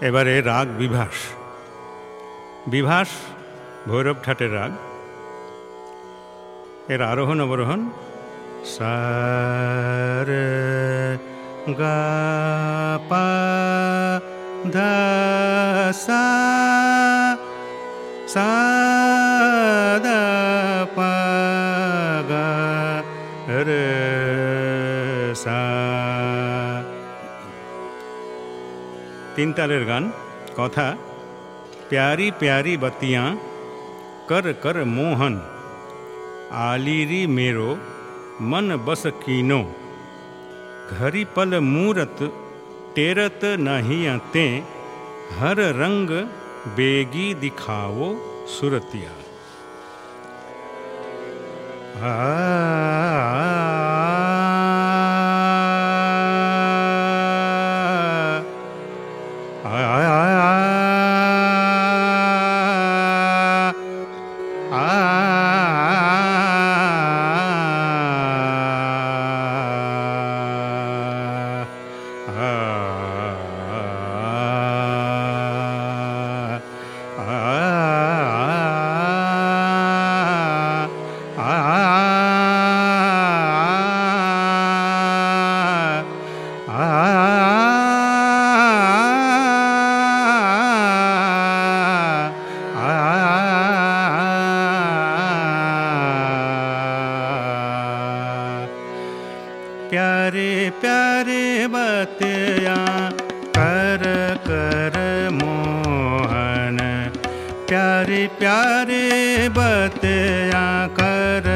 এবারে রাগ বিভাস। বিভাস, ভৈরব ঠাটের রাগ। এর আরোহণ, অবরোহণ। সার গা পা ধা সা সা দা পা গা রে সা তিন তালের গান কথা प्यारी प्यारी बत्तियाँ कर कर मोहन आलीरी मेरो मन बस कीनो घरी पल मूरत टेरत नहीं ते हर रंग बेगी दिखाओ सुरतिया 哎哎哎哎。प्यारे प्यारे बतिया कर कर मोहन। प्यारे प्यारे बतिया कर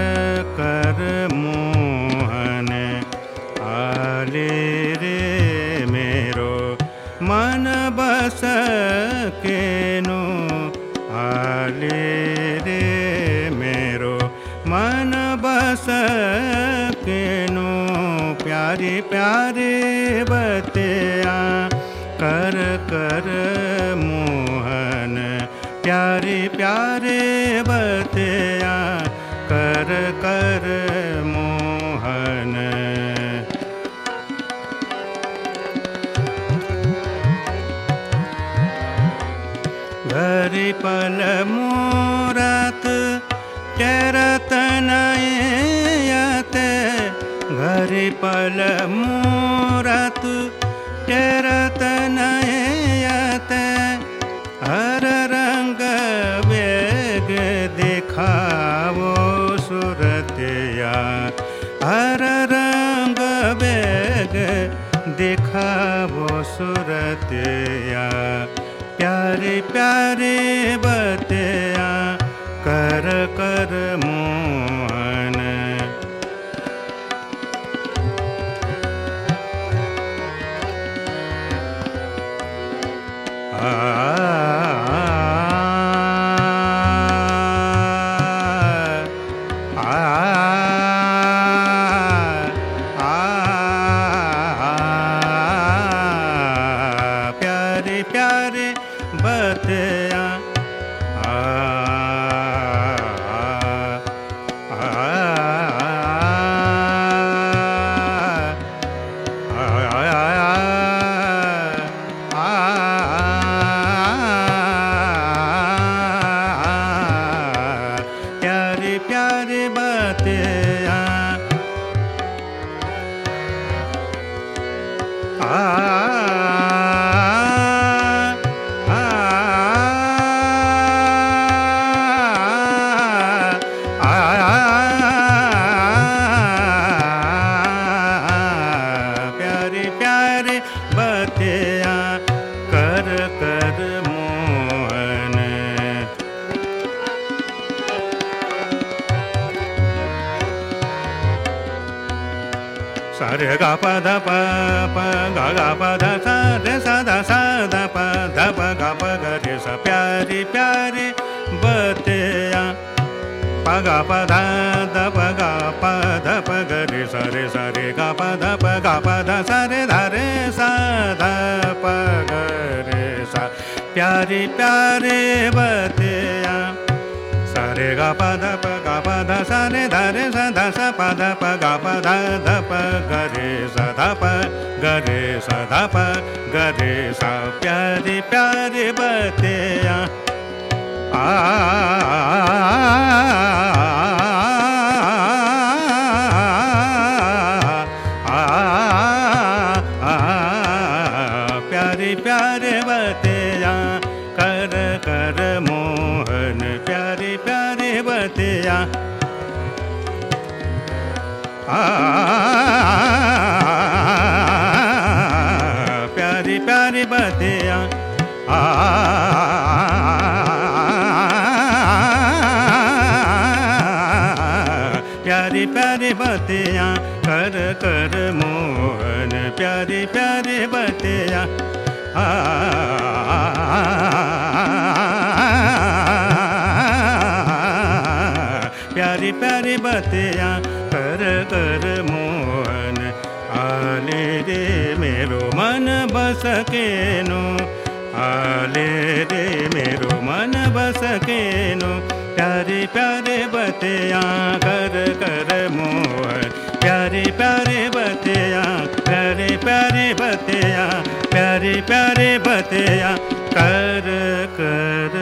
कर मोहन। आले रे मेरो मन बस के नो आले प्यारे प्यारे बतिया, कर कर मोहन। प्यारे प्यारे बतिया, कर कर मोहन। घर पल मोरत टेरत घरी पल मोरत, टेरत नयत हर रंग वेग दिखावो सुरतिया हर रंग वेग दिखावो सुरतिया प्यारे प्यारे बतिया प्यारे बातें आ, प्यारे सारे गा प ध प प गा गा प ध सा रे सा ध सा ध प ध प गा प ग रे सा प्यारी प्यारी बतिया। प गा प ध ध प गा प ध प ग रे सा रे सा रे गा प ध प गा प ध सा रे ध रे सा ध प ग रे सा। प्यारी प्यारी बतिया। सा रे ग प ध प ग प ध स रे ध रे स ध स प ध प ग प ध ध प ग रे स ध प ग रे स ध प ग रे स प्यारे प्यारे बतिया आ प्यारी प्यारी बतिया प्यारी प्यारी बतिया कर कर मोहन प्यारी प्यारी बतिया आ। प्यारी बतिया, कर कर मोहन। आले रे मेरो मन बस केनो आले रे मेरो मन बस केनो प्यारे प्यारे बतिया, कर कर मोहन। प्यारे प्यारे बतिया, प्यारे प्यारे बतिया, प्यारे प्यारे बतिया, कर कर